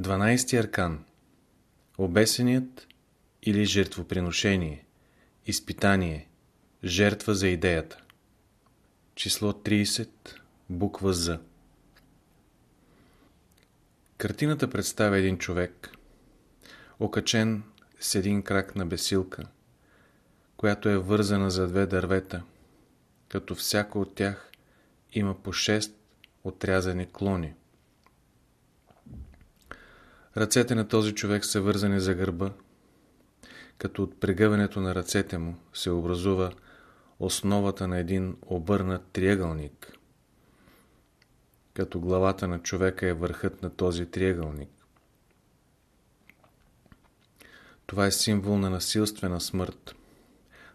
12 аркан. Обесеният или жертвоприношение. Изпитание. Жертва за идеята. Число 30 Буква З. Картината представя един човек окачен с един крак на бесилка която е вързана за две дървета като всяко от тях има по 6 отрязани клони. Ръцете на този човек са вързани за гърба, като от прегъването на ръцете му се образува основата на един обърнат триъгълник, като главата на човека е върхът на този триъгълник. Това е символ на насилствена смърт,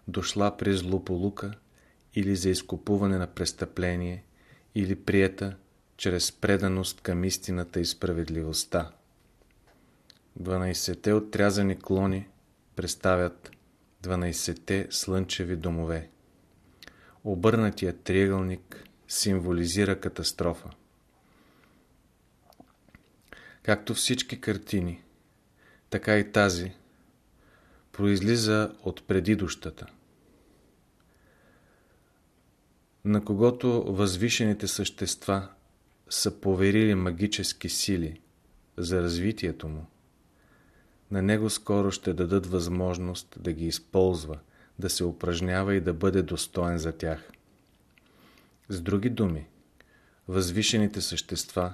дошла при злополука или за изкупуване на престъпление, или приета чрез преданост към истината и справедливостта. 12-те отрязани клони представят 12-те слънчеви домове. Обърнатият триъгълник символизира катастрофа. Както всички картини, така и тази произлиза от предидущата. На когото възвишените същества са поверили магически сили за развитието му, на него скоро ще дадат възможност да ги използва, да се упражнява и да бъде достоен за тях. С други думи, възвишените същества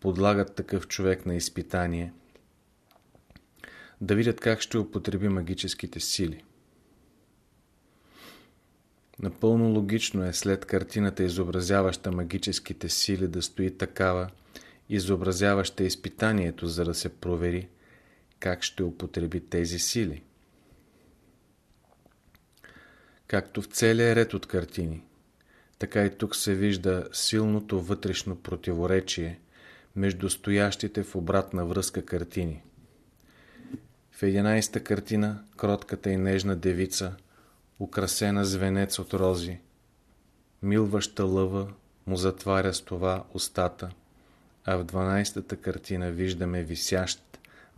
подлагат такъв човек на изпитание, да видят как ще употреби магическите сили. Напълно логично е след картината, изобразяваща магическите сили, да стои такава, изобразяваща изпитанието, за да се провери как ще употреби тези сили. Както в целия ред от картини, така и тук се вижда силното вътрешно противоречие между стоящите в обратна връзка картини. В 11-та картина кротката и нежна девица, украсена с венец от рози, милваща лъва, му затваря с това устата, а в 12-та картина виждаме висящ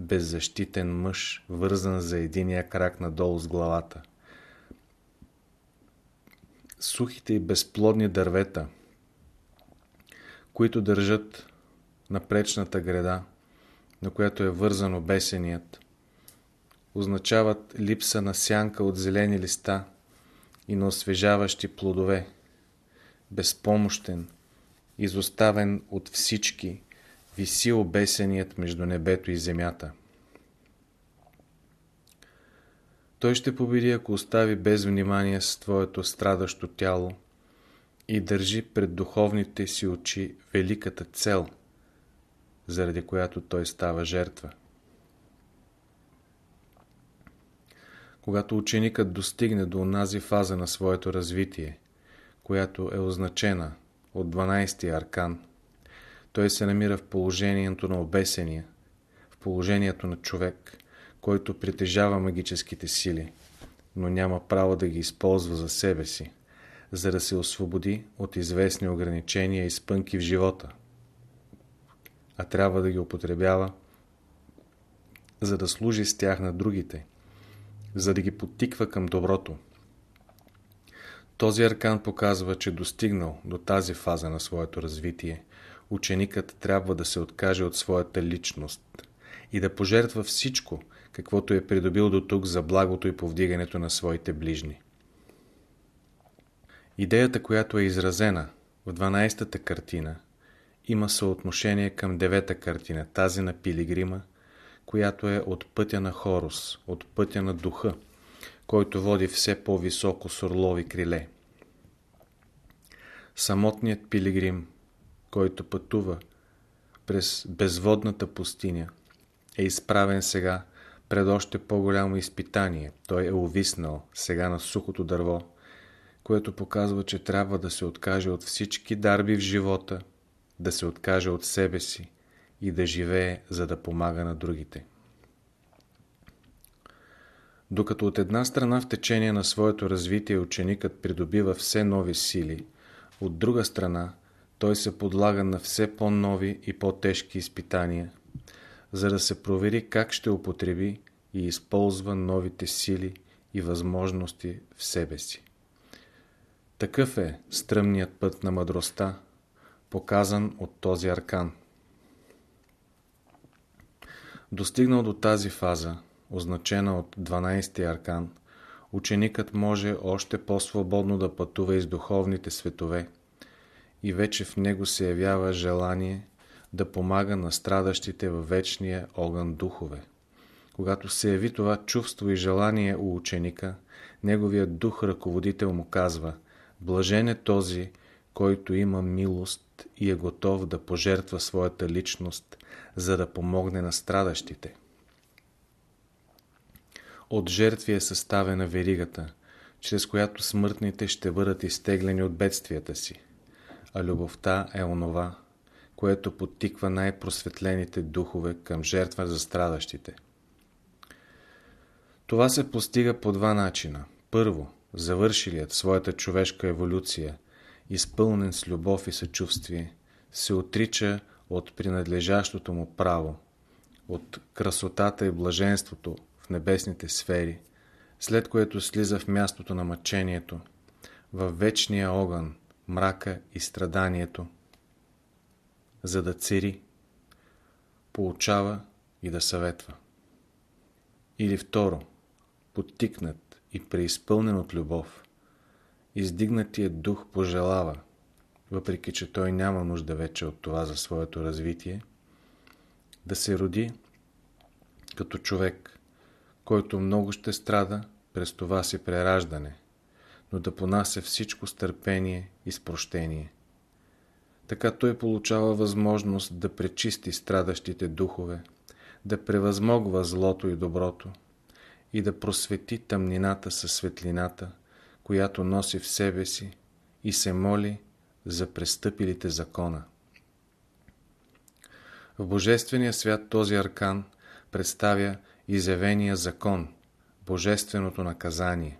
беззащитен мъж, вързан за единия крак надолу с главата. Сухите и безплодни дървета, които държат на пречната града, на която е вързан обесеният, означават липса на сянка от зелени листа и на освежаващи плодове, безпомощен, изоставен от всички, виси обесеният между небето и земята. Той ще победи, ако остави без внимание с твоето страдащо тяло и държи пред духовните си очи великата цел, заради която той става жертва. Когато ученикът достигне до онази фаза на своето развитие, която е означена от 12-ти аркан, той се намира в положението на обесения, в положението на човек, който притежава магическите сили, но няма право да ги използва за себе си, за да се освободи от известни ограничения и спънки в живота, а трябва да ги употребява, за да служи с тях на другите, за да ги потиква към доброто. Този аркан показва, че достигнал до тази фаза на своето развитие, ученикът трябва да се откаже от своята личност и да пожертва всичко, каквото е придобил до тук за благото и повдигането на своите ближни. Идеята, която е изразена в 12-та картина, има съотношение към 9-та картина, тази на Пилигрима, която е от пътя на Хорус, от пътя на духа, който води все по-високо с орлови криле. Самотният пилигрим, който пътува през безводната пустиня, е изправен сега пред още по-голямо изпитание. Той е увиснал сега на сухото дърво, което показва, че трябва да се откаже от всички дарби в живота, да се откаже от себе си и да живее, за да помага на другите. Докато от една страна в течение на своето развитие ученикът придобива все нови сили, от друга страна той се подлага на все по-нови и по-тежки изпитания, за да се провери как ще употреби и използва новите сили и възможности в себе си. Такъв е стръмният път на мъдростта, показан от този аркан. Достигнал до тази фаза, означена от 12-ти аркан, ученикът може още по-свободно да пътува из духовните светове и вече в него се явява желание да помага на страдащите във вечния огън духове. Когато се яви това чувство и желание у ученика, неговият дух ръководител му казва Блажен е този, който има милост и е готов да пожертва своята личност, за да помогне на страдащите. От жертви е съставена веригата, чрез която смъртните ще бъдат изтеглени от бедствията си, а любовта е онова, което подтиква най-просветлените духове към жертва за страдащите. Това се постига по два начина. Първо, завършилият своята човешка еволюция, изпълнен с любов и съчувствие, се отрича от принадлежащото му право, от красотата и блаженството в небесните сфери, след което слиза в мястото на мъчението, във вечния огън, мрака и страданието, за да цери, получава и да съветва. Или второ, подтикнат и преизпълнен от любов, издигнатият дух пожелава, въпреки че той няма нужда вече от това за своето развитие, да се роди като човек, който много ще страда през това си прераждане, но да понася всичко с търпение и спрощение. Така той получава възможност да пречисти страдащите духове, да превъзмогва злото и доброто и да просвети тъмнината със светлината, която носи в себе си и се моли за престъпилите закона. В Божествения свят този аркан представя изявения закон, божественото наказание.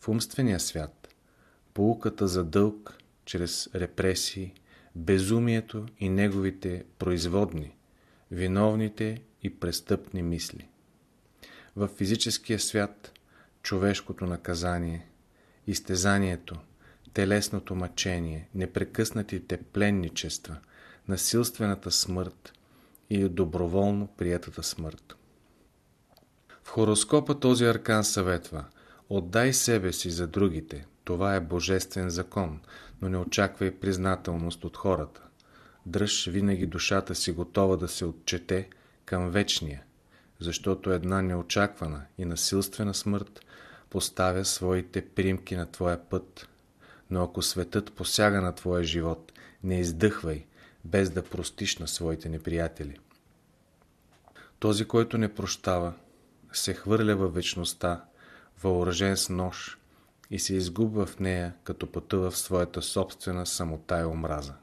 В умствения свят поуката за дълг чрез репресии, безумието и неговите производни, виновните и престъпни мисли. В физическия свят човешкото наказание, изтезанието, телесното мъчение, непрекъснатите пленничества, насилствената смърт и доброволно приятата смърт. В хороскопа този аркан съветва Отдай себе си за другите, това е божествен закон, но не очаквай признателност от хората. Дръж винаги душата си готова да се отчете към вечния, защото една неочаквана и насилствена смърт поставя своите примки на твоя път. Но ако светът посяга на твоя живот, не издъхвай, без да простиш на своите неприятели. Този, който не прощава, се хвърля във вечността, въоръжен с нож и се изгубва в нея, като пътува в своята собствена самота и омраза.